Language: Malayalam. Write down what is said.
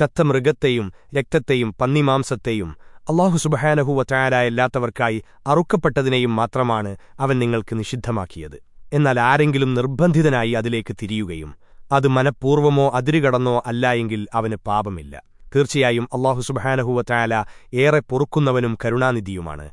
ചത്ത മൃഗത്തെയും രക്തത്തെയും പന്നിമാംസത്തെയും അള്ളാഹു സുബഹാനഹുവറ്റായാലായല്ലാത്തവർക്കായി അറുക്കപ്പെട്ടതിനെയും മാത്രമാണ് അവൻ നിങ്ങൾക്ക് നിഷിദ്ധമാക്കിയത്. എന്നാൽ ആരെങ്കിലും നിർബന്ധിതനായി അതിലേക്ക് തിരിയുകയും അത് മനഃപൂർവമോ അതിരുകടന്നോ അല്ലായെങ്കിൽ അവന് പാപമില്ല. തീർച്ചയായും അള്ളാഹു സുബഹാനഹുവറ്റായാല ഏറെ പൊറുക്കുന്നവനും കരുണാനിധിയുമാണ്.